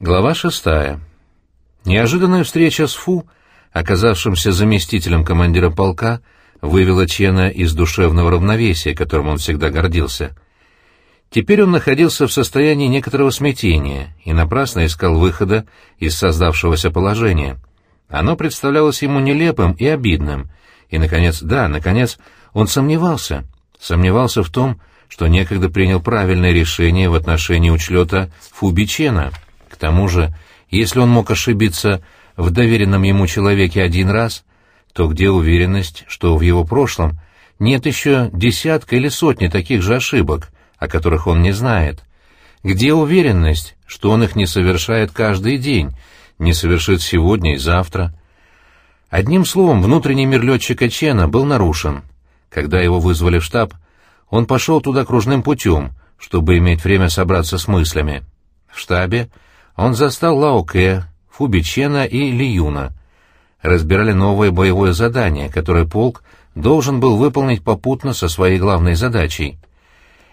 Глава шестая. Неожиданная встреча с Фу, оказавшимся заместителем командира полка, вывела Чена из душевного равновесия, которым он всегда гордился. Теперь он находился в состоянии некоторого смятения и напрасно искал выхода из создавшегося положения. Оно представлялось ему нелепым и обидным, и, наконец, да, наконец, он сомневался, сомневался в том, что некогда принял правильное решение в отношении учлета Фуби Чена — к тому же, если он мог ошибиться в доверенном ему человеке один раз, то где уверенность, что в его прошлом нет еще десятка или сотни таких же ошибок, о которых он не знает? Где уверенность, что он их не совершает каждый день, не совершит сегодня и завтра? Одним словом, внутренний мир летчика Чена был нарушен. Когда его вызвали в штаб, он пошел туда кружным путем, чтобы иметь время собраться с мыслями. В штабе он застал Лао Кэ, Фубичена и Ли Юна. Разбирали новое боевое задание, которое полк должен был выполнить попутно со своей главной задачей.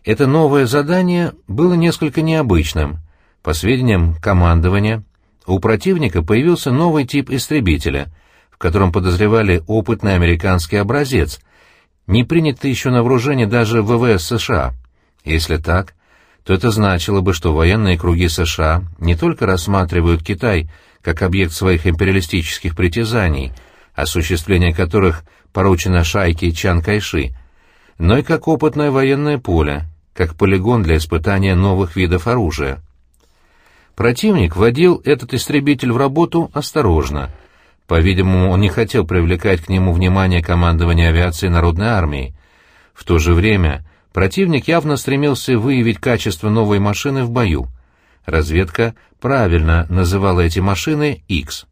Это новое задание было несколько необычным. По сведениям командования, у противника появился новый тип истребителя, в котором подозревали опытный американский образец, не принятый еще на вооружение даже ВВС США. Если так, то это значило бы, что военные круги США не только рассматривают Китай как объект своих империалистических притязаний, осуществление которых поручено шайке Чан Кайши, но и как опытное военное поле, как полигон для испытания новых видов оружия. Противник вводил этот истребитель в работу осторожно. По-видимому, он не хотел привлекать к нему внимание командования авиации Народной армии. В то же время Противник явно стремился выявить качество новой машины в бою. Разведка правильно называла эти машины «Икс».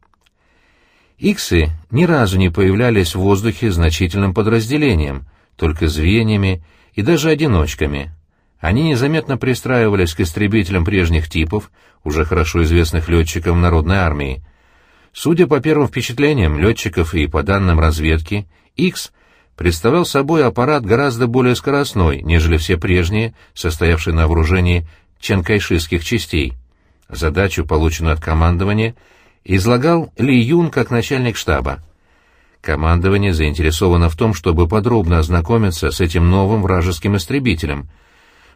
«Иксы» ни разу не появлялись в воздухе значительным подразделением, только звеньями и даже одиночками. Они незаметно пристраивались к истребителям прежних типов, уже хорошо известных летчикам народной армии. Судя по первым впечатлениям летчиков и по данным разведки, «Икс» представлял собой аппарат гораздо более скоростной, нежели все прежние, состоявшие на вооружении чанкайшистских частей. Задачу, полученную от командования, излагал Ли Юн как начальник штаба. Командование заинтересовано в том, чтобы подробно ознакомиться с этим новым вражеским истребителем.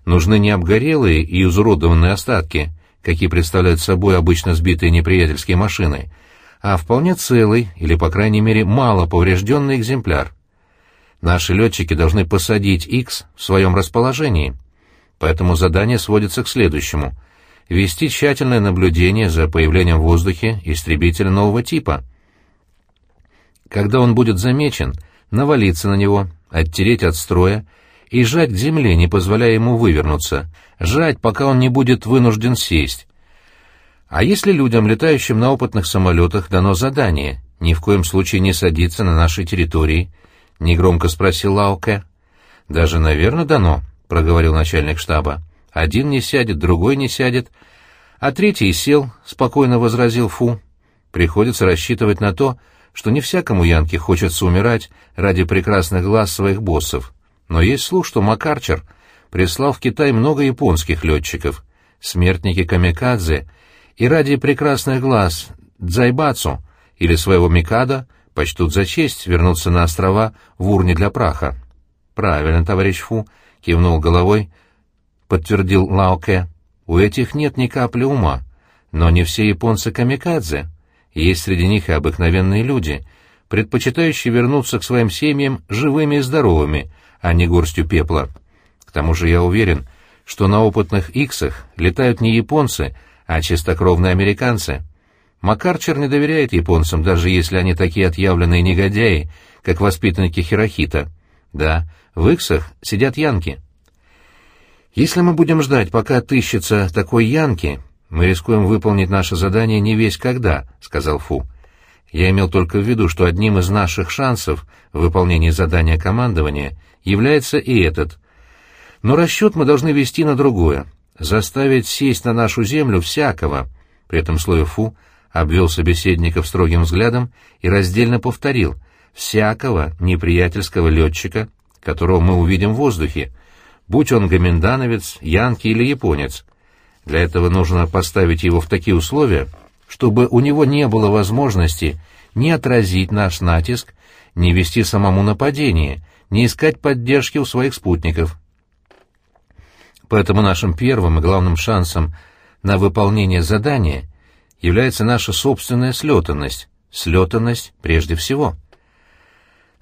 Нужны не обгорелые и изуродованные остатки, какие представляют собой обычно сбитые неприятельские машины, а вполне целый или, по крайней мере, мало поврежденный экземпляр. Наши летчики должны посадить X в своем расположении. Поэтому задание сводится к следующему — вести тщательное наблюдение за появлением в воздухе истребителя нового типа. Когда он будет замечен, навалиться на него, оттереть от строя и жать к земле, не позволяя ему вывернуться, жать, пока он не будет вынужден сесть. А если людям, летающим на опытных самолетах, дано задание ни в коем случае не садиться на нашей территории —— негромко спросил Лауке. «Даже, наверное, дано», — проговорил начальник штаба. «Один не сядет, другой не сядет, а третий сел», — спокойно возразил Фу. «Приходится рассчитывать на то, что не всякому Янке хочется умирать ради прекрасных глаз своих боссов. Но есть слух, что Макарчер прислал в Китай много японских летчиков, смертники Камикадзе, и ради прекрасных глаз Дзайбацу или своего Микада почтут за честь вернуться на острова в урне для праха. Правильно, товарищ Фу, кивнул головой, подтвердил Лаоке. У этих нет ни капли ума, но не все японцы камикадзе. Есть среди них и обыкновенные люди, предпочитающие вернуться к своим семьям живыми и здоровыми, а не горстью пепла. К тому же я уверен, что на опытных иксах летают не японцы, а чистокровные американцы. Макарчер не доверяет японцам, даже если они такие отъявленные негодяи, как воспитанники Хирохита. Да, в Иксах сидят янки. Если мы будем ждать, пока отыщется такой янки, мы рискуем выполнить наше задание не весь когда, — сказал Фу. Я имел только в виду, что одним из наших шансов в выполнении задания командования является и этот. Но расчет мы должны вести на другое — заставить сесть на нашу землю всякого. При этом слове «фу» обвел собеседников строгим взглядом и раздельно повторил «всякого неприятельского летчика, которого мы увидим в воздухе, будь он гомендановец, янки или японец. Для этого нужно поставить его в такие условия, чтобы у него не было возможности ни отразить наш натиск, ни вести самому нападение, ни искать поддержки у своих спутников. Поэтому нашим первым и главным шансом на выполнение задания является наша собственная слетанность, слетанность прежде всего.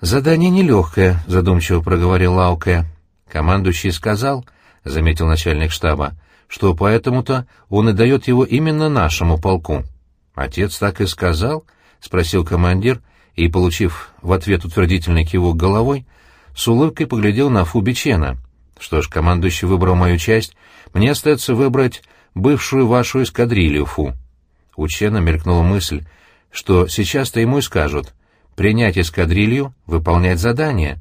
«Задание нелегкое», — задумчиво проговорил Лауке. «Командующий сказал», — заметил начальник штаба, — «что поэтому-то он и дает его именно нашему полку». «Отец так и сказал?» — спросил командир, и, получив в ответ утвердительный кивок головой, с улыбкой поглядел на Фубичена. «Что ж, командующий выбрал мою часть, мне остается выбрать бывшую вашу эскадрилью, Фу». У Чена мелькнула мысль, что сейчас-то ему и скажут принять эскадрилью, выполнять задание.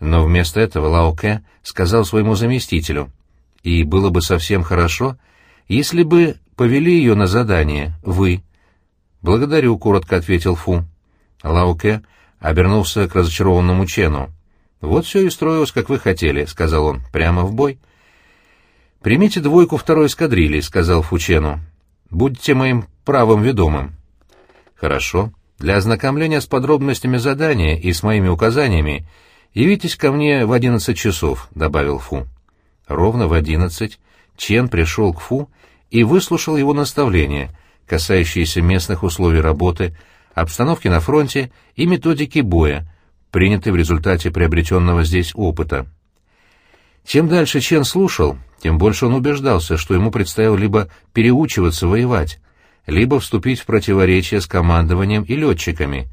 Но вместо этого Лао Кэ сказал своему заместителю, и было бы совсем хорошо, если бы повели ее на задание вы. «Благодарю», — коротко ответил Фу. Лао Кэ обернулся к разочарованному Чену. «Вот все и строилось, как вы хотели», — сказал он, — «прямо в бой». «Примите двойку второй эскадрильи», — сказал Фучену. «Будьте моим правым ведомым». «Хорошо. Для ознакомления с подробностями задания и с моими указаниями явитесь ко мне в одиннадцать часов», — добавил Фу. Ровно в одиннадцать Чен пришел к Фу и выслушал его наставления, касающиеся местных условий работы, обстановки на фронте и методики боя, принятой в результате приобретенного здесь опыта. Чем дальше Чен слушал, тем больше он убеждался, что ему предстояло либо переучиваться воевать, либо вступить в противоречие с командованием и летчиками.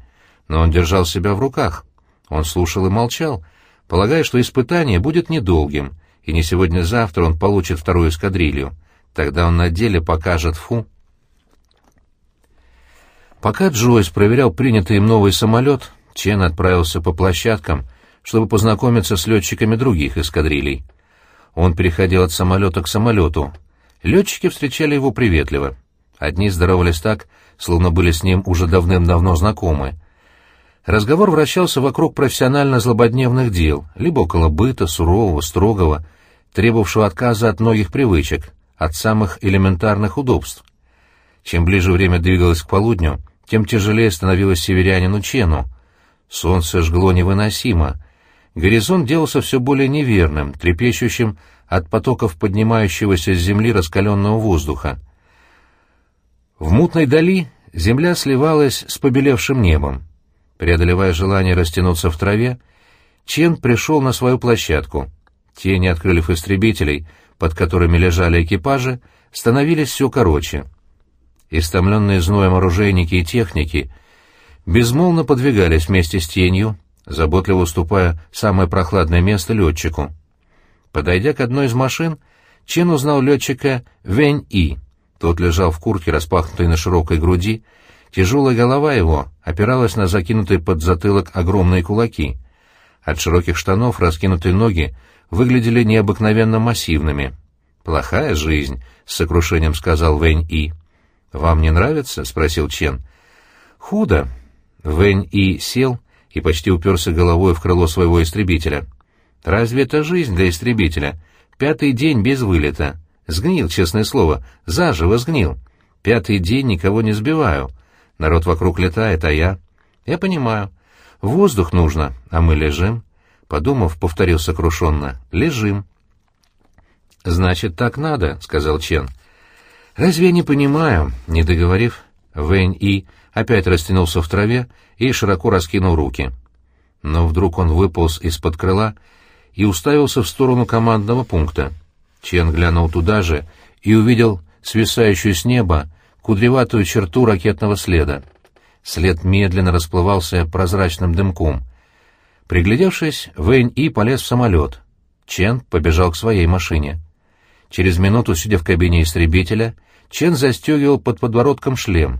Но он держал себя в руках. Он слушал и молчал, полагая, что испытание будет недолгим, и не сегодня-завтра он получит вторую эскадрилью. Тогда он на деле покажет фу. Пока Джойс проверял принятый им новый самолет, Чен отправился по площадкам, чтобы познакомиться с летчиками других эскадрилей. Он переходил от самолета к самолету. Летчики встречали его приветливо. Одни здоровались так, словно были с ним уже давным-давно знакомы. Разговор вращался вокруг профессионально-злободневных дел, либо около быта, сурового, строгого, требовавшего отказа от многих привычек, от самых элементарных удобств. Чем ближе время двигалось к полудню, тем тяжелее становилось северянину Чену. Солнце жгло невыносимо, горизонт делался все более неверным, трепещущим от потоков поднимающегося с земли раскаленного воздуха. В мутной дали земля сливалась с побелевшим небом. Преодолевая желание растянуться в траве, Чен пришел на свою площадку. Тени от истребителей, под которыми лежали экипажи, становились все короче. Истомленные зноем оружейники и техники безмолвно подвигались вместе с тенью, заботливо уступая самое прохладное место летчику. Подойдя к одной из машин, Чен узнал летчика Вэнь-И. Тот лежал в куртке, распахнутой на широкой груди, тяжелая голова его опиралась на закинутые под затылок огромные кулаки. От широких штанов раскинутые ноги выглядели необыкновенно массивными. «Плохая жизнь», — с сокрушением сказал Вэнь-И. «Вам не нравится?» — спросил Чен. «Худо». Вэнь-И сел и почти уперся головой в крыло своего истребителя. «Разве это жизнь для истребителя? Пятый день без вылета. Сгнил, честное слово, заживо сгнил. Пятый день никого не сбиваю. Народ вокруг летает, а я... Я понимаю. Воздух нужно, а мы лежим». Подумав, повторил сокрушенно. «Лежим». «Значит, так надо», — сказал Чен. «Разве я не понимаю?» Не договорив, Вэнь И опять растянулся в траве и широко раскинул руки. Но вдруг он выполз из-под крыла и уставился в сторону командного пункта. Чен глянул туда же и увидел свисающую с неба кудреватую черту ракетного следа. След медленно расплывался прозрачным дымком. Приглядевшись, Вэнь И полез в самолет. Чен побежал к своей машине. Через минуту, сидя в кабине истребителя, Чен застегивал под подбородком шлем,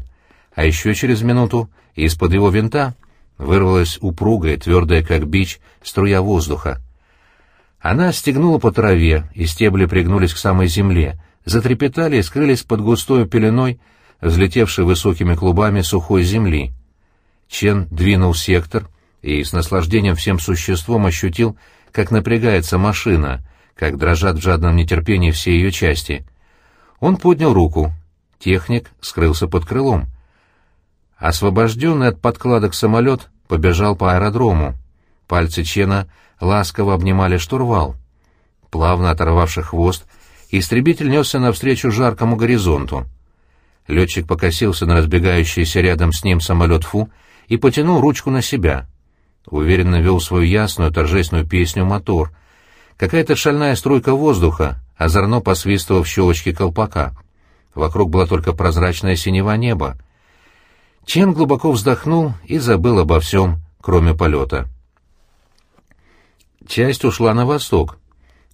а еще через минуту из-под его винта вырвалась упругая, твердая как бич, струя воздуха. Она стегнула по траве, и стебли пригнулись к самой земле, затрепетали и скрылись под густой пеленой, взлетевшей высокими клубами сухой земли. Чен двинул сектор и с наслаждением всем существом ощутил, как напрягается машина, как дрожат в жадном нетерпении все ее части. Он поднял руку. Техник скрылся под крылом. Освобожденный от подкладок самолет побежал по аэродрому. Пальцы Чена ласково обнимали штурвал. Плавно оторвавший хвост, истребитель несся навстречу жаркому горизонту. Летчик покосился на разбегающийся рядом с ним самолет Фу и потянул ручку на себя. Уверенно вел свою ясную торжественную песню мотор. Какая-то шальная струйка воздуха, озорно посвистывав щелочки колпака. Вокруг была только прозрачная синева неба. Чен глубоко вздохнул и забыл обо всем, кроме полета. Часть ушла на восток.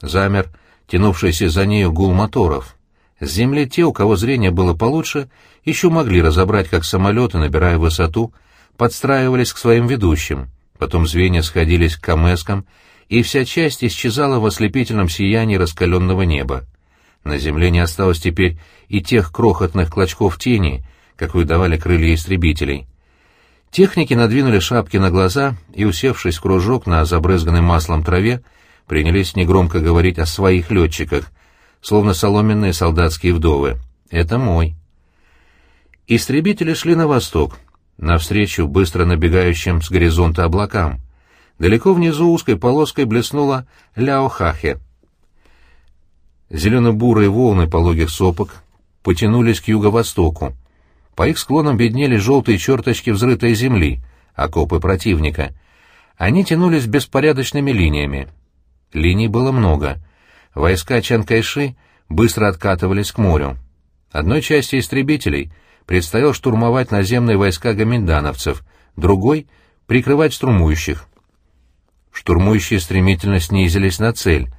Замер тянувшийся за нею гул моторов. С земли те, у кого зрение было получше, еще могли разобрать, как самолеты, набирая высоту, подстраивались к своим ведущим. Потом звенья сходились к камескам, и вся часть исчезала в ослепительном сиянии раскаленного неба. На земле не осталось теперь и тех крохотных клочков тени, какую давали крылья истребителей. Техники надвинули шапки на глаза и, усевшись в кружок на забрызганной маслом траве, принялись негромко говорить о своих летчиках, словно соломенные солдатские вдовы. «Это мой». Истребители шли на восток, навстречу быстро набегающим с горизонта облакам. Далеко внизу узкой полоской блеснула Ляохахе. Зелено-бурые волны пологих сопок потянулись к юго-востоку. По их склонам виднели желтые черточки взрытой земли, окопы противника. Они тянулись беспорядочными линиями. Линий было много. Войска Чанкайши быстро откатывались к морю. Одной части истребителей предстояло штурмовать наземные войска гоминдановцев, другой — прикрывать штурмующих. Штурмующие стремительно снизились на цель.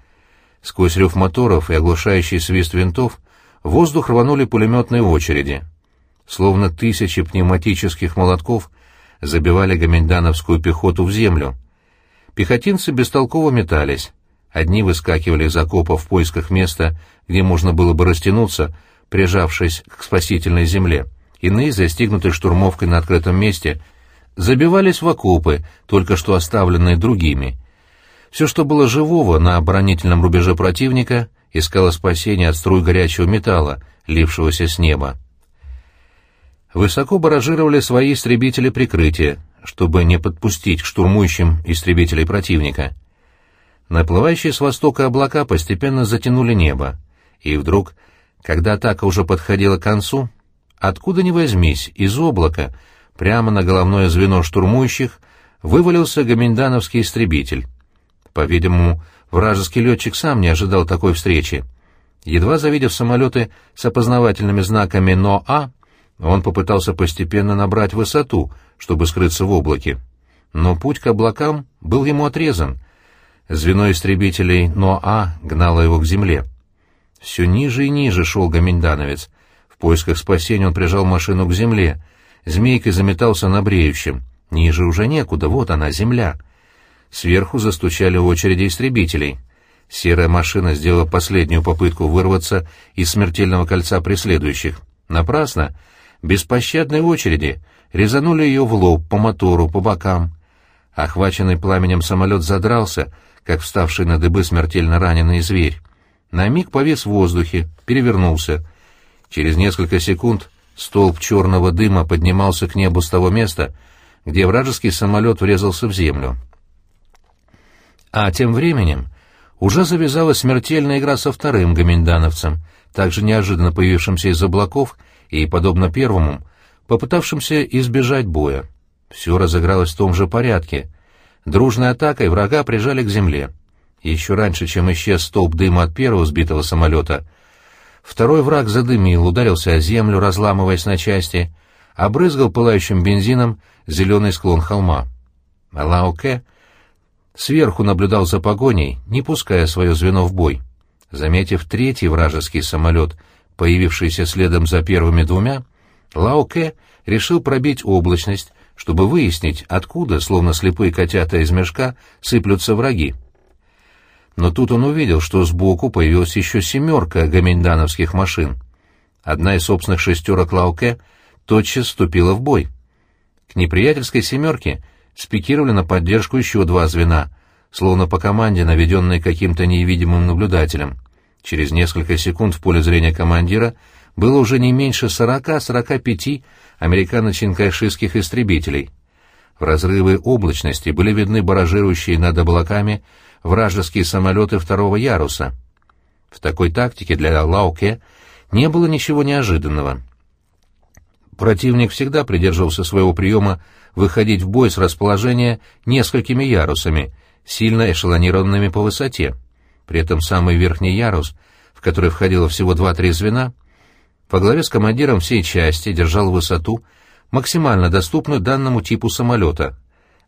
Сквозь рев моторов и оглушающий свист винтов воздух рванули пулеметные очереди — словно тысячи пневматических молотков забивали гоминдановскую пехоту в землю. Пехотинцы бестолково метались. Одни выскакивали из окопа в поисках места, где можно было бы растянуться, прижавшись к спасительной земле. Иные, застигнутые штурмовкой на открытом месте, забивались в окопы, только что оставленные другими. Все, что было живого на оборонительном рубеже противника, искало спасения от струй горячего металла, лившегося с неба высоко баражировали свои истребители прикрытия, чтобы не подпустить к штурмующим истребителей противника. Наплывающие с востока облака постепенно затянули небо, и вдруг, когда атака уже подходила к концу, откуда ни возьмись, из облака, прямо на головное звено штурмующих, вывалился гоминдановский истребитель. По-видимому, вражеский летчик сам не ожидал такой встречи. Едва завидев самолеты с опознавательными знаками НОА, он попытался постепенно набрать высоту, чтобы скрыться в облаке. Но путь к облакам был ему отрезан. Звено истребителей НОА гнало его к земле. Все ниже и ниже шел гоминдановец. В поисках спасения он прижал машину к земле. Змейкой заметался на бреющем. Ниже уже некуда, вот она, земля. Сверху застучали очереди истребителей. Серая машина сделала последнюю попытку вырваться из смертельного кольца преследующих. Напрасно беспощадной очереди резанули ее в лоб, по мотору, по бокам. Охваченный пламенем самолет задрался, как вставший на дыбы смертельно раненый зверь. На миг повис в воздухе, перевернулся. Через несколько секунд столб черного дыма поднимался к небу с того места, где вражеский самолет врезался в землю. А тем временем уже завязалась смертельная игра со вторым гоминдановцем, также неожиданно появившимся из облаков и, подобно первому, попытавшимся избежать боя. Все разыгралось в том же порядке. Дружной атакой врага прижали к земле. Еще раньше, чем исчез столб дыма от первого сбитого самолета, второй враг задымил, ударился о землю, разламываясь на части, обрызгал пылающим бензином зеленый склон холма. Лаоке сверху наблюдал за погоней, не пуская свое звено в бой. Заметив третий вражеский самолет, появившийся следом за первыми двумя, Лао Кэ решил пробить облачность, чтобы выяснить, откуда, словно слепые котята из мешка, сыплются враги. Но тут он увидел, что сбоку появилась еще семерка гаминдановских машин. Одна из собственных шестерок Лауке тотчас вступила в бой. К неприятельской «семерке» спикировали на поддержку еще два звена, словно по команде, наведенные каким-то невидимым наблюдателем. Через несколько секунд в поле зрения командира было уже не меньше 40-45 американо-чинкайшистских истребителей. В разрывы облачности были видны баражирующие над облаками вражеские самолеты второго яруса. В такой тактике для Лауке не было ничего неожиданного. Противник всегда придерживался своего приема выходить в бой с расположения несколькими ярусами, сильно эшелонированными по высоте. При этом самый верхний ярус, в который входило всего два-три звена, по главе с командиром всей части держал высоту, максимально доступную данному типу самолета.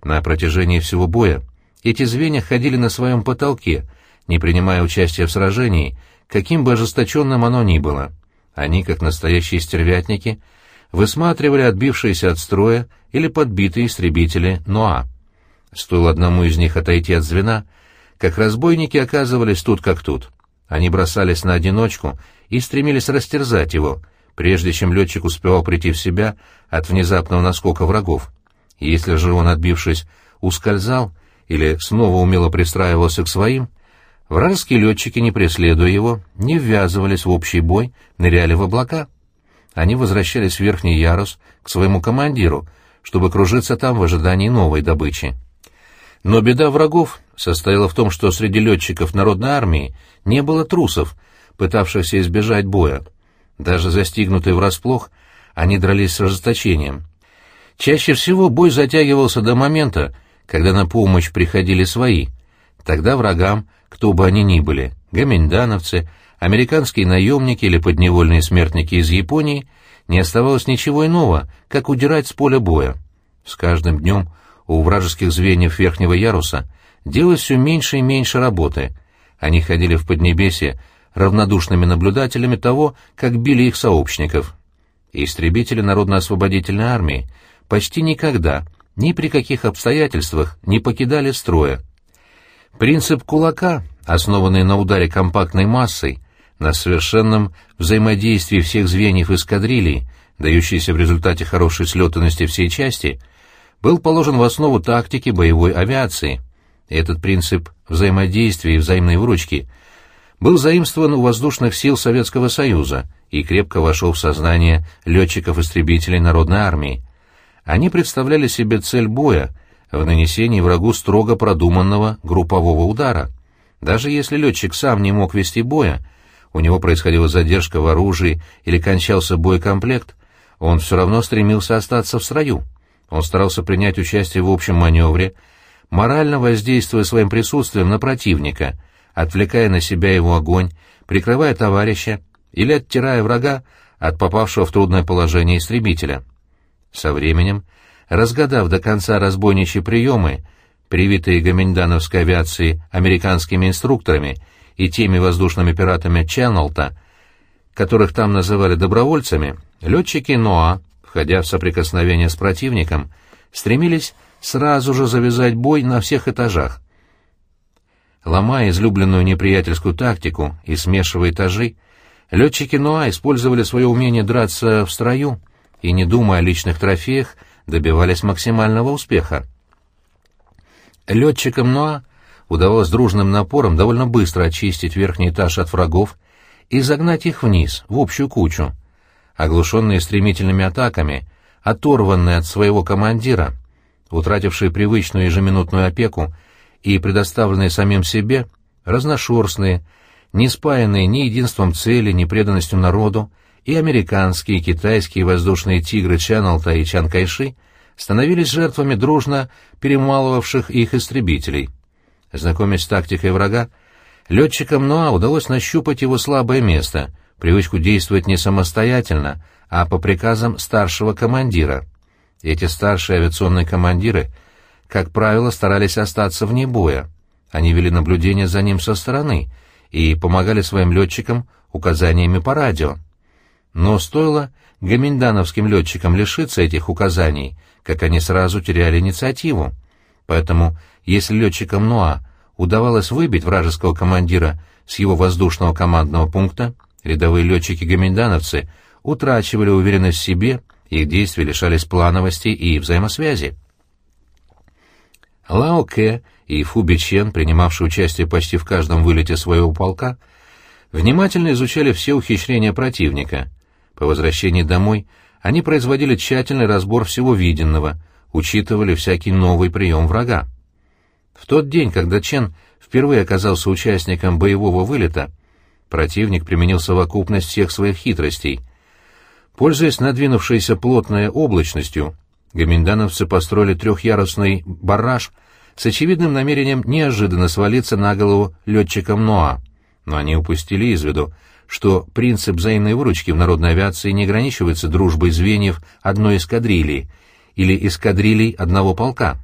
На протяжении всего боя эти звенья ходили на своем потолке, не принимая участия в сражении, каким бы ожесточенным оно ни было. Они, как настоящие стервятники, высматривали отбившиеся от строя или подбитые истребители Ноа. Стоило одному из них отойти от звена, как разбойники оказывались тут как тут. Они бросались на одиночку и стремились растерзать его, прежде чем летчик успевал прийти в себя от внезапного наскока врагов. Если же он, отбившись, ускользал или снова умело пристраивался к своим, вражеские летчики, не преследуя его, не ввязывались в общий бой, ныряли в облака. Они возвращались в верхний ярус к своему командиру, чтобы кружиться там в ожидании новой добычи. Но беда врагов состояла в том, что среди летчиков народной армии не было трусов, пытавшихся избежать боя. Даже застигнутые врасплох, они дрались с ожесточением. Чаще всего бой затягивался до момента, когда на помощь приходили свои. Тогда врагам, кто бы они ни были, гоминдановцы, американские наемники или подневольные смертники из Японии, не оставалось ничего иного, как удирать с поля боя. С каждым днем у вражеских звеньев верхнего яруса делалось все меньше и меньше работы. Они ходили в Поднебесье равнодушными наблюдателями того, как били их сообщников. Истребители Народно-освободительной армии почти никогда, ни при каких обстоятельствах не покидали строя. Принцип кулака, основанный на ударе компактной массой, на совершенном взаимодействии всех звеньев эскадрилий, дающийся в результате хорошей слетанности всей части — был положен в основу тактики боевой авиации. Этот принцип взаимодействия и взаимной выручки был заимствован у воздушных сил Советского Союза и крепко вошел в сознание летчиков-истребителей Народной армии. Они представляли себе цель боя в нанесении врагу строго продуманного группового удара. Даже если летчик сам не мог вести боя, у него происходила задержка в оружии или кончался боекомплект, он все равно стремился остаться в строю. Он старался принять участие в общем маневре, морально воздействуя своим присутствием на противника, отвлекая на себя его огонь, прикрывая товарища или оттирая врага от попавшего в трудное положение истребителя. Со временем, разгадав до конца разбойничьи приемы, привитые гоминдановской авиации американскими инструкторами и теми воздушными пиратами Ченнелта, которых там называли добровольцами, летчики Ноа входя в соприкосновение с противником, стремились сразу же завязать бой на всех этажах. Ломая излюбленную неприятельскую тактику и смешивая этажи, летчики Ноа использовали свое умение драться в строю и, не думая о личных трофеях, добивались максимального успеха. Летчикам Ноа удавалось дружным напором довольно быстро очистить верхний этаж от врагов и загнать их вниз, в общую кучу — оглушенные стремительными атаками, оторванные от своего командира, утратившие привычную ежеминутную опеку и предоставленные самим себе, разношерстные, не спаянные ни единством цели, ни преданностью народу, и американские, и китайские воздушные тигры Чаннелта и Чан Кайши становились жертвами дружно перемалывавших их истребителей. Знакомясь с тактикой врага, летчикам Ноа удалось нащупать его слабое место — привычку действовать не самостоятельно, а по приказам старшего командира. Эти старшие авиационные командиры, как правило, старались остаться вне боя. Они вели наблюдение за ним со стороны и помогали своим летчикам указаниями по радио. Но стоило гоминдановским летчикам лишиться этих указаний, как они сразу теряли инициативу. Поэтому, если летчикам НОА удавалось выбить вражеского командира с его воздушного командного пункта, Рядовые летчики-гоминдановцы утрачивали уверенность в себе, их действия лишались плановости и взаимосвязи. Лао Кэ и Фу Бичен, принимавшие участие почти в каждом вылете своего полка, внимательно изучали все ухищрения противника. По возвращении домой они производили тщательный разбор всего виденного, учитывали всякий новый прием врага. В тот день, когда Чен впервые оказался участником боевого вылета, противник применил совокупность всех своих хитростей. Пользуясь надвинувшейся плотной облачностью, гоминдановцы построили трехъярусный барраж с очевидным намерением неожиданно свалиться на голову летчикам Ноа. Но они упустили из виду, что принцип взаимной выручки в народной авиации не ограничивается дружбой звеньев одной эскадрильи или эскадрилей одного полка.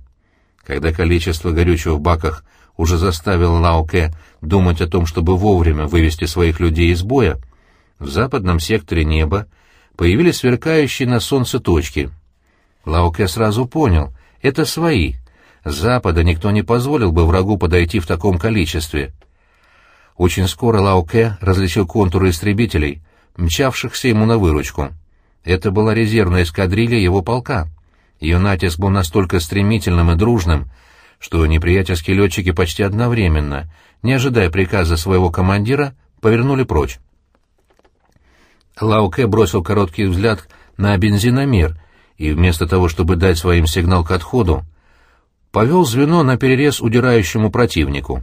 Когда количество горючего в баках уже заставило Лауке думать о том, чтобы вовремя вывести своих людей из боя, в западном секторе неба появились сверкающие на солнце точки. Лауке сразу понял — это свои. С запада никто не позволил бы врагу подойти в таком количестве. Очень скоро Лауке различил контуры истребителей, мчавшихся ему на выручку. Это была резервная эскадрилья его полка. Ее натиск был настолько стремительным и дружным, что неприятельские летчики почти одновременно, не ожидая приказа своего командира, повернули прочь. Лауке бросил короткий взгляд на бензиномер и вместо того, чтобы дать своим сигнал к отходу, повел звено на перерез удирающему противнику.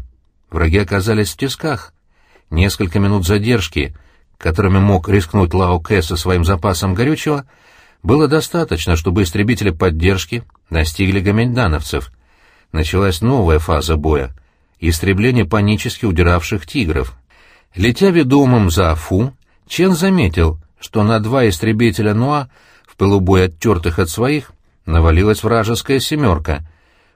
Враги оказались в тисках. Несколько минут задержки, которыми мог рискнуть Лауке со своим запасом горючего, было достаточно, чтобы истребители поддержки настигли гомельдановцев. Началась новая фаза боя — истребление панически удиравших тигров. Летя ведомым за Афу, Чен заметил, что на два истребителя Нуа, в пылу боя оттертых от своих, навалилась вражеская «семерка».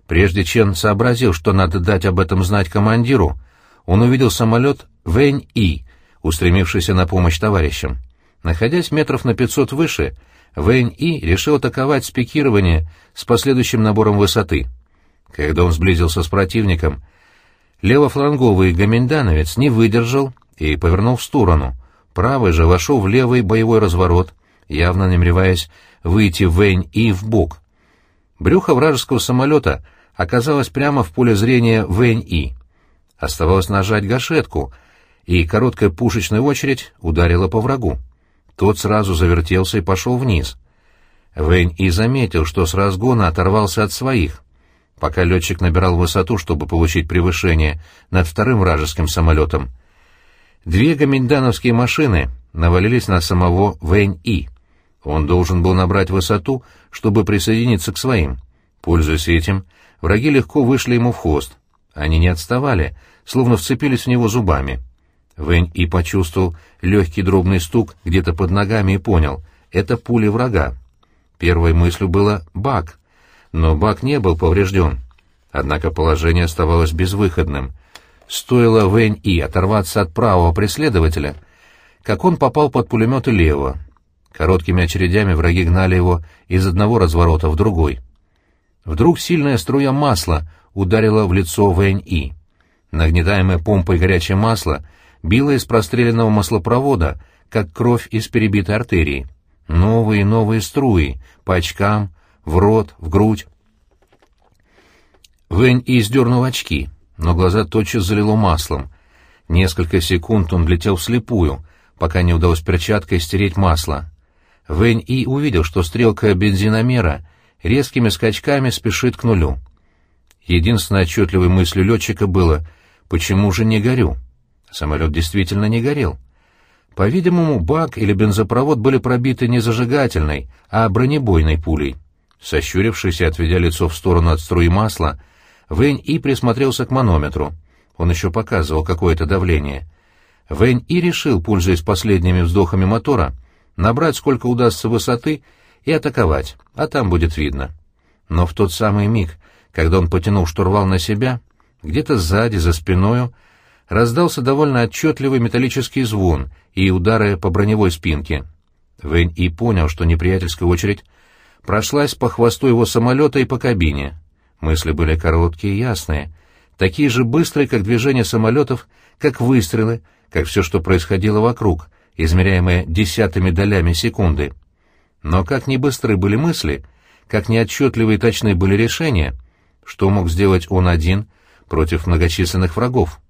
Прежде Чен сообразил, что надо дать об этом знать командиру, он увидел самолет Вэнь-И, устремившийся на помощь товарищам. Находясь метров на пятьсот выше, Вэнь-И решил атаковать с пикирования с последующим набором высоты. Когда он сблизился с противником, левофланговый гомендановец не выдержал и повернул в сторону — Правый же вошел в левый боевой разворот, явно намереваясь выйти Вэнь-И в бок. Брюхо вражеского самолета оказалось прямо в поле зрения Вэнь-И. Оставалось нажать гашетку, и короткая пушечная очередь ударила по врагу. Тот сразу завертелся и пошел вниз. Вэнь-И заметил, что с разгона оторвался от своих. Пока летчик набирал высоту, чтобы получить превышение над вторым вражеским самолетом, Две гоминдановские машины навалились на самого Вэнь-И. Он должен был набрать высоту, чтобы присоединиться к своим. Пользуясь этим, враги легко вышли ему в хвост. Они не отставали, словно вцепились в него зубами. Вэнь-И почувствовал легкий дробный стук где-то под ногами и понял — это пули врага. Первой мыслью было «Бак», но Бак не был поврежден. Однако положение оставалось безвыходным — Стоило Вэнь-И оторваться от правого преследователя, как он попал под пулеметы левого. Короткими очередями враги гнали его из одного разворота в другой. Вдруг сильная струя масла ударила в лицо Вэнь-И. Нагнетаемое помпой горячее масло било из простреленного маслопровода, как кровь из перебитой артерии. Новые и новые струи, по очкам, в рот, в грудь. Вэнь-И сдернул очки — но глаза тотчас залило маслом. Несколько секунд он летел вслепую, пока не удалось перчаткой стереть масло. Вэнь И увидел, что стрелка бензиномера резкими скачками спешит к нулю. Единственной отчетливой мыслью летчика было «почему же не горю?». Самолет действительно не горел. По-видимому, бак или бензопровод были пробиты не зажигательной, а бронебойной пулей. Сощурившись и отведя лицо в сторону от струи масла, Вэнь И присмотрелся к манометру. Он еще показывал какое-то давление. Вэнь И решил, пользуясь последними вздохами мотора, набрать сколько удастся высоты и атаковать, а там будет видно. Но в тот самый миг, когда он потянул штурвал на себя, где-то сзади, за спиною, раздался довольно отчетливый металлический звон и удары по броневой спинке. Вэнь И понял, что неприятельская очередь прошлась по хвосту его самолета и по кабине. Мысли были короткие и ясные, такие же быстрые, как движение самолетов, как выстрелы, как все, что происходило вокруг, измеряемые десятыми долями секунды. Но как ни быстры были мысли, как неотчетливы и точны были решения, что мог сделать он один против многочисленных врагов?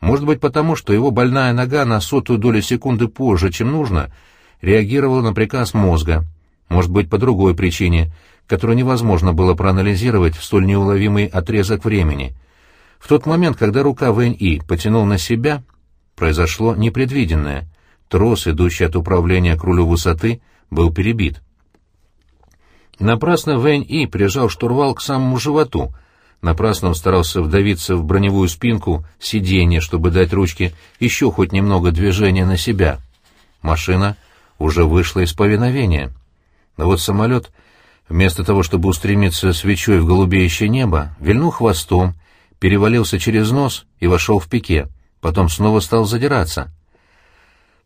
Может быть, потому, что его больная нога на сотую долю секунды позже, чем нужно, реагировала на приказ мозга. Может быть, по другой причине, которую невозможно было проанализировать в столь неуловимый отрезок времени. В тот момент, когда рука Вэнь-И потянул на себя, произошло непредвиденное. Трос, идущий от управления к рулю высоты, был перебит. Напрасно Вэнь-И прижал штурвал к самому животу. Напрасно он старался вдавиться в броневую спинку сиденья, чтобы дать ручке еще хоть немного движения на себя. Машина уже вышла из повиновения. Но вот самолет, вместо того, чтобы устремиться свечой в голубеющее небо, вильнул хвостом, перевалился через нос и вошел в пике, потом снова стал задираться.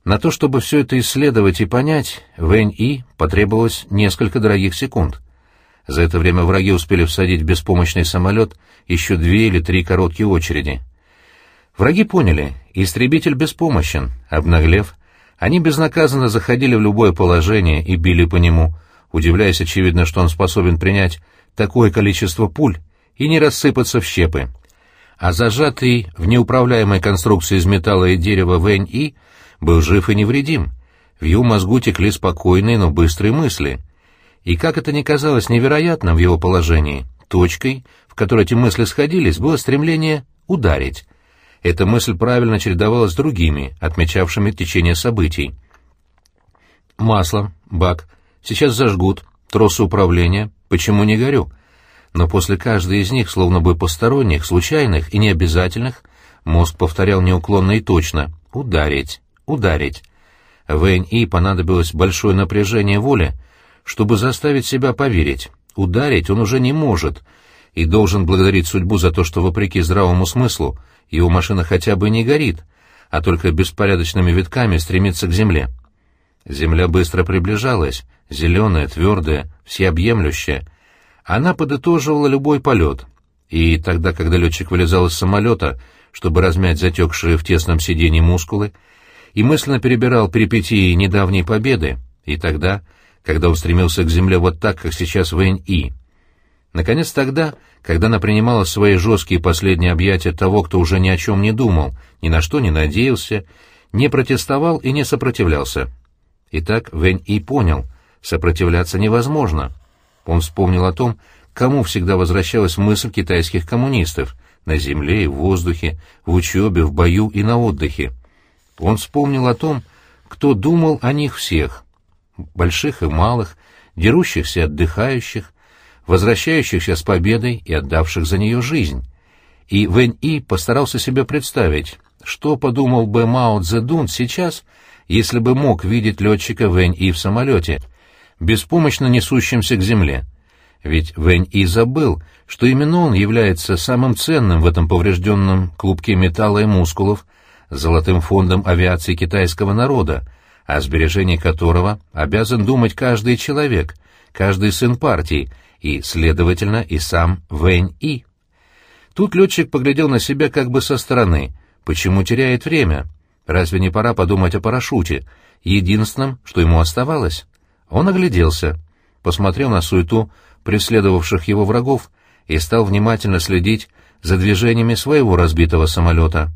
На то, чтобы все это исследовать и понять, Вэнь-И потребовалось несколько дорогих секунд. За это время враги успели всадить в беспомощный самолет еще две или три короткие очереди. Враги поняли, истребитель беспомощен, обнаглев, они безнаказанно заходили в любое положение и били по нему, удивляясь, очевидно, что он способен принять такое количество пуль и не рассыпаться в щепы. А зажатый в неуправляемой конструкции из металла и дерева Вэнь-И был жив и невредим. В его мозгу текли спокойные, но быстрые мысли. И как это ни казалось невероятным в его положении, точкой, в которой эти мысли сходились, было стремление ударить. Эта мысль правильно чередовалась с другими, отмечавшими течение событий. «Масло, бак, сейчас зажгут, тросы управления, почему не горю?» Но после каждой из них, словно бы посторонних, случайных и необязательных, мозг повторял неуклонно и точно «ударить, ударить». Вэнь И понадобилось большое напряжение воли, чтобы заставить себя поверить. Ударить он уже не может и должен благодарить судьбу за то, что, вопреки здравому смыслу, его машина хотя бы не горит, а только беспорядочными витками стремится к земле. Земля быстро приближалась, зеленая, твердая, всеобъемлющая. Она подытоживала любой полет, и тогда, когда летчик вылезал из самолета, чтобы размять затекшие в тесном сиденье мускулы, и мысленно перебирал перипетии недавней победы, и тогда, когда он стремился к земле вот так, как сейчас Вэнь-И. Наконец тогда, когда она принимала свои жесткие последние объятия того, кто уже ни о чем не думал, ни на что не надеялся, не протестовал и не сопротивлялся. Итак, Вэнь И понял, сопротивляться невозможно. Он вспомнил о том, кому всегда возвращалась мысль китайских коммунистов на земле и в воздухе, в учебе, в бою и на отдыхе. Он вспомнил о том, кто думал о них всех, больших и малых, дерущихся и отдыхающих, возвращающихся с победой и отдавших за нее жизнь. И Вэнь-И постарался себе представить, что подумал бы Мао Цзэдун сейчас, если бы мог видеть летчика Вэнь-И в самолете, беспомощно несущимся к земле. Ведь Вэнь-И забыл, что именно он является самым ценным в этом поврежденном клубке металла и мускулов, золотым фондом авиации китайского народа, о сбережении которого обязан думать каждый человек, каждый сын партии — и, следовательно, и сам Вэнь-И. Тут летчик поглядел на себя как бы со стороны. Почему теряет время? Разве не пора подумать о парашюте, единственном, что ему оставалось? Он огляделся, посмотрел на суету преследовавших его врагов и стал внимательно следить за движениями своего разбитого самолета.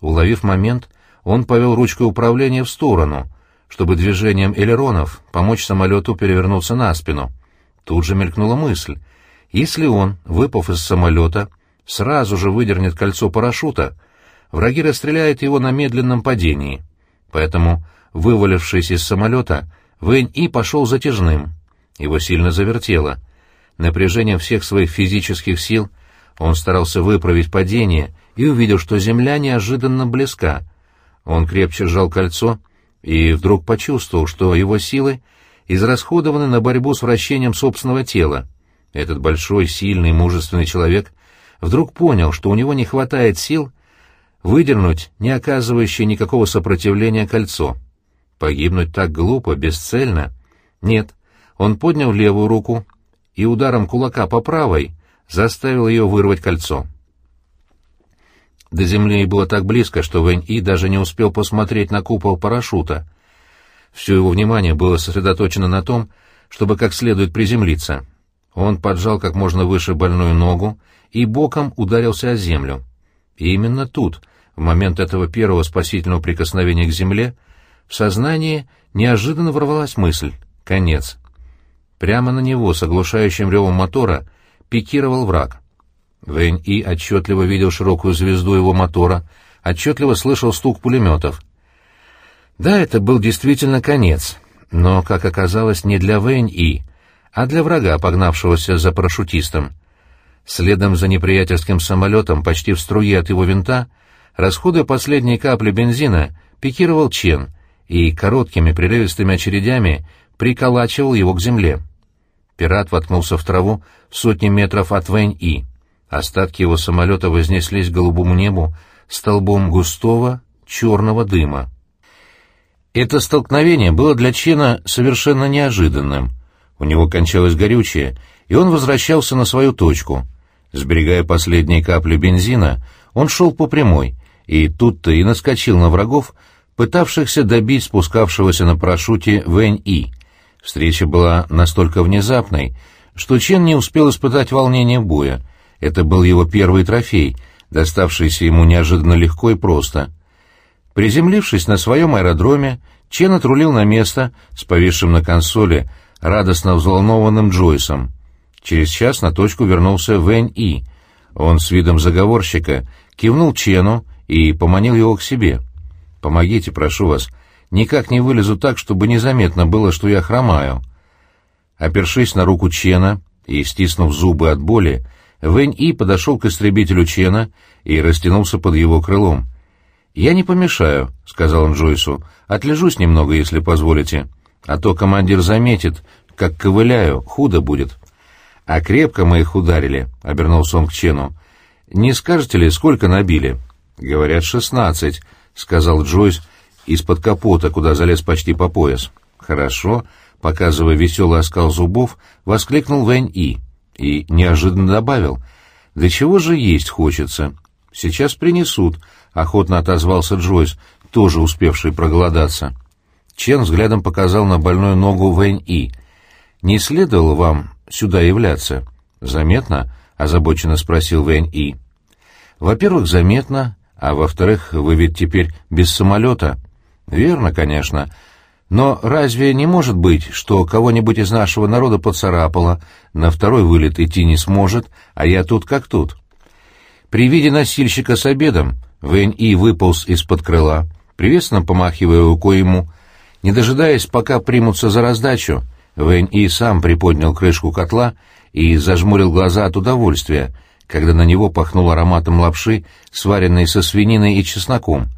Уловив момент, он повел ручкой управления в сторону, чтобы движением элеронов помочь самолету перевернуться на спину — Тут же мелькнула мысль. Если он, выпав из самолета, сразу же выдернет кольцо парашюта, враги расстреляют его на медленном падении. Поэтому, вывалившись из самолета, Вэнь И пошел затяжным. Его сильно завертело. Напряжением всех своих физических сил он старался выправить падение и увидел, что земля неожиданно близка. Он крепче сжал кольцо и вдруг почувствовал, что его силы — израсходованы на борьбу с вращением собственного тела. Этот большой, сильный, мужественный человек вдруг понял, что у него не хватает сил выдернуть не оказывающее никакого сопротивления кольцо. Погибнуть так глупо, бесцельно? Нет. Он поднял левую руку и ударом кулака по правой заставил ее вырвать кольцо. До земли было так близко, что Вэнь-И даже не успел посмотреть на купол парашюта. Все его внимание было сосредоточено на том, чтобы как следует приземлиться. Он поджал как можно выше больную ногу и боком ударился о землю. И именно тут, В момент этого первого спасительного прикосновения к земле в сознании неожиданно ворвалась мысль — конец. Прямо на него с оглушающим ревом мотора пикировал враг. Вэнь И отчетливо видел широкую звезду его мотора, отчетливо слышал стук пулеметов. Да, это был действительно конец, но, как оказалось, не для Вэнь И, а для врага, погнавшегося за парашютистом. Следом за неприятельским самолетом, почти в струе от его винта, расходуя последние капли бензина, пикировал Чен и короткими прерывистыми очередями приколачивал его к земле. Пират воткнулся в траву в сотни метров от Вэнь-И. Остатки его самолета вознеслись к голубому небу столбом густого черного дыма. Это столкновение было для Чена совершенно неожиданным. У него кончалось горючее, и он возвращался на свою точку. Сберегая последние капли бензина, он шел по прямой, и тут-то и наскочил на врагов, пытавшихся добить спускавшегося на парашюте Вэнь-И. Встреча была настолько внезапной, что Чен не успел испытать волнение боя. Это был его первый трофей, доставшийся ему неожиданно легко и просто. Приземлившись на своем аэродроме, Чен отрулил на место с повисшим на консоли радостно взволнованным Джойсом. Через час на точку вернулся Вэнь И. Он с видом заговорщика кивнул Чену и поманил его к себе. «Помогите, прошу вас. Никак не вылезу так, чтобы незаметно было, что я хромаю». Опершись на руку Чена и стиснув зубы от боли, Вэнь И подошел к истребителю Чена и растянулся под его крылом. «Я не помешаю», — сказал он Джойсу. «Отлежусь немного, если позволите. А то командир заметит, как ковыляю, худо будет». «А крепко мы их ударили», — обернулся он к Чену. «Не скажете ли, сколько набили?» «Говорят, шестнадцать», — сказал Джойс из-под капота, куда залез почти по пояс. «Хорошо», — показывая веселый оскал зубов, воскликнул Вэнь И и неожиданно добавил. «Да чего же есть хочется?» «Сейчас принесут», — охотно отозвался Джойс, тоже успевший проголодаться. Чен взглядом показал на больную ногу Вэнь И. «Не следовало вам сюда являться?» «Заметно?» — озабоченно спросил Вэнь И. «Во-первых, заметно, а во-вторых, вы ведь теперь без самолета». «Верно, конечно. Но разве не может быть, что кого-нибудь из нашего народа поцарапало, на второй вылет идти не сможет, а я тут как тут?» При виде носильщика с обедом Вэнь-И выполз из-под крыла, приветственно помахивая рукой ему. Не дожидаясь, пока примутся за раздачу, Вэнь-И сам приподнял крышку котла и зажмурил глаза от удовольствия, когда на него пахнул ароматом лапши, сваренной со свининой и чесноком.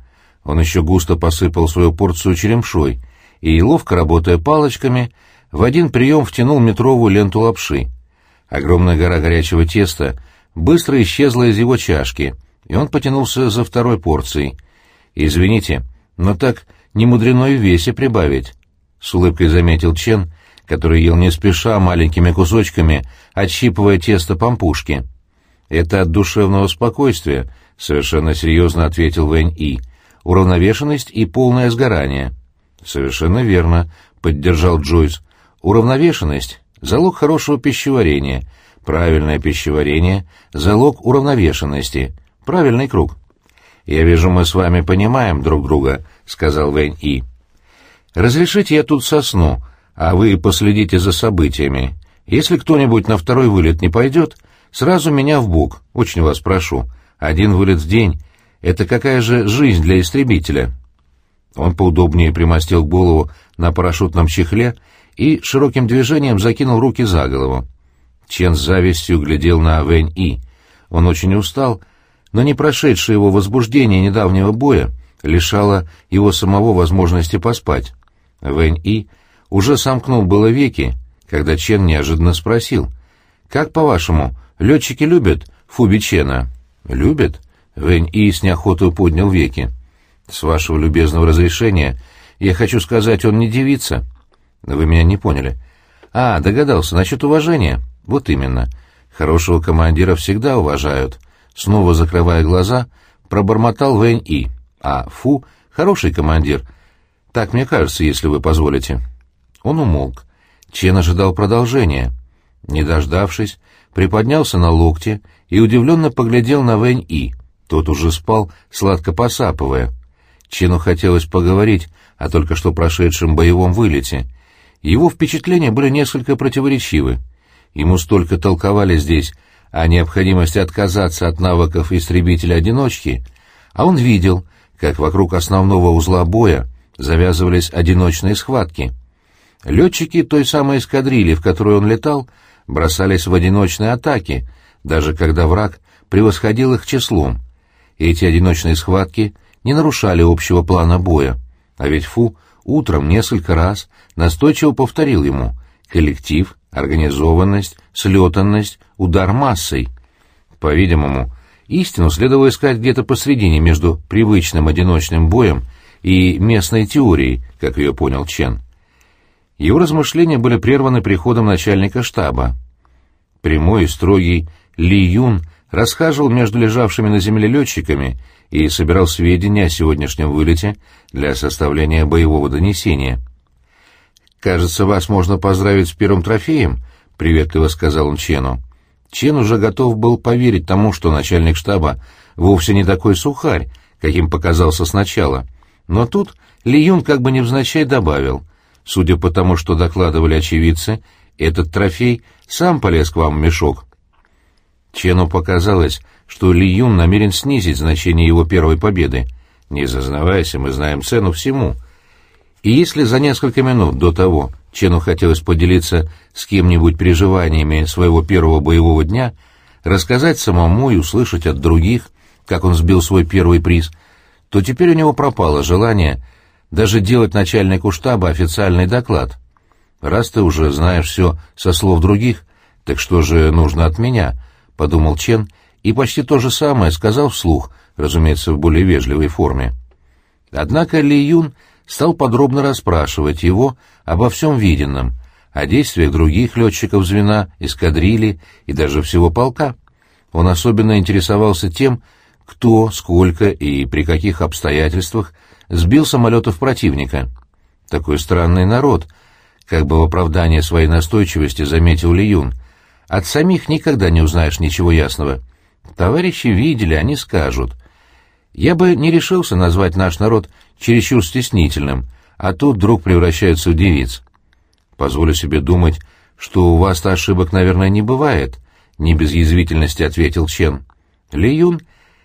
Он еще густо посыпал свою порцию черемшой и, ловко работая палочками, в один прием втянул метровую ленту лапши. Огромная гора горячего теста быстро исчезла из его чашки, и он потянулся за второй порцией. «Извините, но так не мудрено и весе прибавить», — с улыбкой заметил Чен, который ел не спеша маленькими кусочками, отщипывая тесто пампушки. «Это от душевного спокойствия», — совершенно серьезно ответил Вэнь И. «Уравновешенность и полное сгорание». «Совершенно верно», — поддержал Джойс. «Уравновешенность — залог хорошего пищеварения, правильное пищеварение — залог уравновешенности, правильный круг». «Я вижу, мы с вами понимаем друг друга», — сказал Вэнь И. «Разрешите я тут сосну, а вы последите за событиями. Если кто-нибудь на второй вылет не пойдет, Сразу меня в бок, очень вас прошу. Один вылет в день — это какая же жизнь для истребителя?» Он поудобнее примостил голову на парашютном чехле и широким движением закинул руки за голову. Чен с завистью глядел на Вэнь-И. Он очень устал, но не прошедшее его возбуждение недавнего боя лишало его самого возможности поспать. Вэнь-И уже сомкнул было веки, когда Чен неожиданно спросил, «Как, по-вашему, Летчики любят Фубичена. Любят? Вэнь И с неохотой поднял веки. С вашего любезного разрешения, я хочу сказать, он не девица. Вы меня не поняли. А, догадался, насчет уважения. Вот именно. Хорошего командира всегда уважают. Снова закрывая глаза, пробормотал Вэнь И. А Фу — хороший командир. Так мне кажется, если вы позволите. Он умолк. Чен ожидал продолжения. Не дождавшись, приподнялся на локте и удивленно поглядел на Вэнь-И. Тот уже спал, сладко посапывая. Чену хотелось поговорить о только что прошедшем боевом вылете. Его впечатления были несколько противоречивы. Ему столько толковали здесь о необходимости отказаться от навыков истребителя-одиночки, а он видел, как вокруг основного узла боя завязывались одиночные схватки. Летчики той самой эскадрильи, в которой он летал, бросались в одиночные атаки, даже когда враг превосходил их числом. Эти одиночные схватки не нарушали общего плана боя, а ведь Фу утром несколько раз настойчиво повторил ему коллектив, организованность, слетанность, удар массой. По-видимому, истину следовало искать где-то посредине между привычным одиночным боем и местной теорией, как ее понял Чен. Его размышления были прерваны приходом начальника штаба. Прямой и строгий Ли Юн расхаживал между лежавшими на земле летчиками и собирал сведения о сегодняшнем вылете для составления боевого донесения. «Кажется, вас можно поздравить с первым трофеем», — приветливо сказал он Чену. Чен уже готов был поверить тому, что начальник штаба вовсе не такой сухарь, каким показался сначала. Но тут Ли Юн как бы невзначай добавил. Судя по тому, что докладывали очевидцы, этот трофей сам полез к вам в мешок. Чену показалось, что Ли Юн намерен снизить значение его первой победы. Не зазнавайся, мы знаем цену всему. И если за несколько минут до того Чену хотелось поделиться с кем-нибудь переживаниями своего первого боевого дня, рассказать самому и услышать от других, как он сбил свой первый приз, то теперь у него пропало желание даже делать начальнику штаба официальный доклад. «Раз ты уже знаешь все со слов других, так что же нужно от меня?» — подумал Чен и почти то же самое сказал вслух, разумеется, в более вежливой форме. Однако Ли Юн стал подробно расспрашивать его обо всем виденном, о действиях других летчиков звена, эскадрильи и даже всего полка. Он особенно интересовался тем, кто, сколько и при каких обстоятельствах сбил самолетов противника. Такой странный народ, как бы в оправдание своей настойчивости заметил Ли. От самих никогда не узнаешь ничего ясного. Товарищи видели, они скажут. Я бы не решился назвать наш народ чересчур стеснительным, а тут вдруг превращаются в девиц. Позволю себе думать, что у вас-то ошибок, наверное, не бывает, — не без язвительности ответил Чен. Ли Юн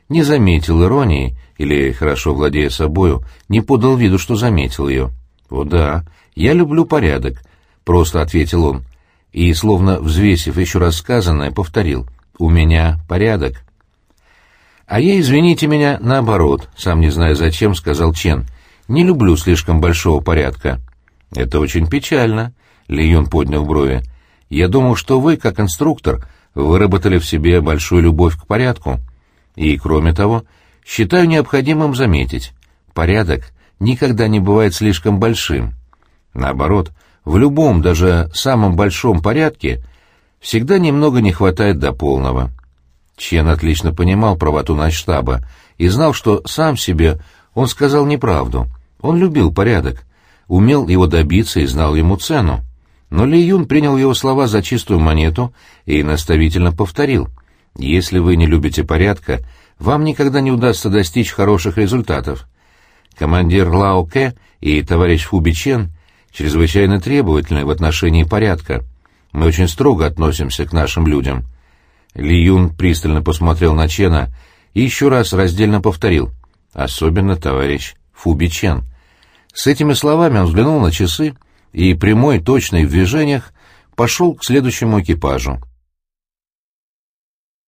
не заметил иронии, или, хорошо владея собою, не подал виду, что заметил ее. «О да, я люблю порядок», — просто ответил он, и, словно взвесив еще раз сказанное, повторил. «У меня порядок». «А я, извините меня, наоборот, сам не знаю зачем», — сказал Чен. «Не люблю слишком большого порядка». «Это очень печально», — Ли Юн поднял брови. «Я думал, что вы, как инструктор, выработали в себе большую любовь к порядку. И, кроме того, считаю необходимым заметить, порядок никогда не бывает слишком большим. Наоборот, в любом, даже самом большом порядке всегда немного не хватает до полного». Чен отлично понимал правоту начштаба и знал, что сам себе он сказал неправду. Он любил порядок, умел его добиться и знал ему цену. Но Ли Юн принял его слова за чистую монету и наставительно повторил. «Если вы не любите порядка, вам никогда не удастся достичь хороших результатов. Командир Лао Кэ и товарищ Фу Бичен чрезвычайно требовательны в отношении порядка. Мы очень строго относимся к нашим людям». Ли Юн пристально посмотрел на Чена и еще раз раздельно повторил. «Особенно товарищ Фуби Чен». С этими словами он взглянул на часы и, прямой, точный в движениях, пошел к следующему экипажу.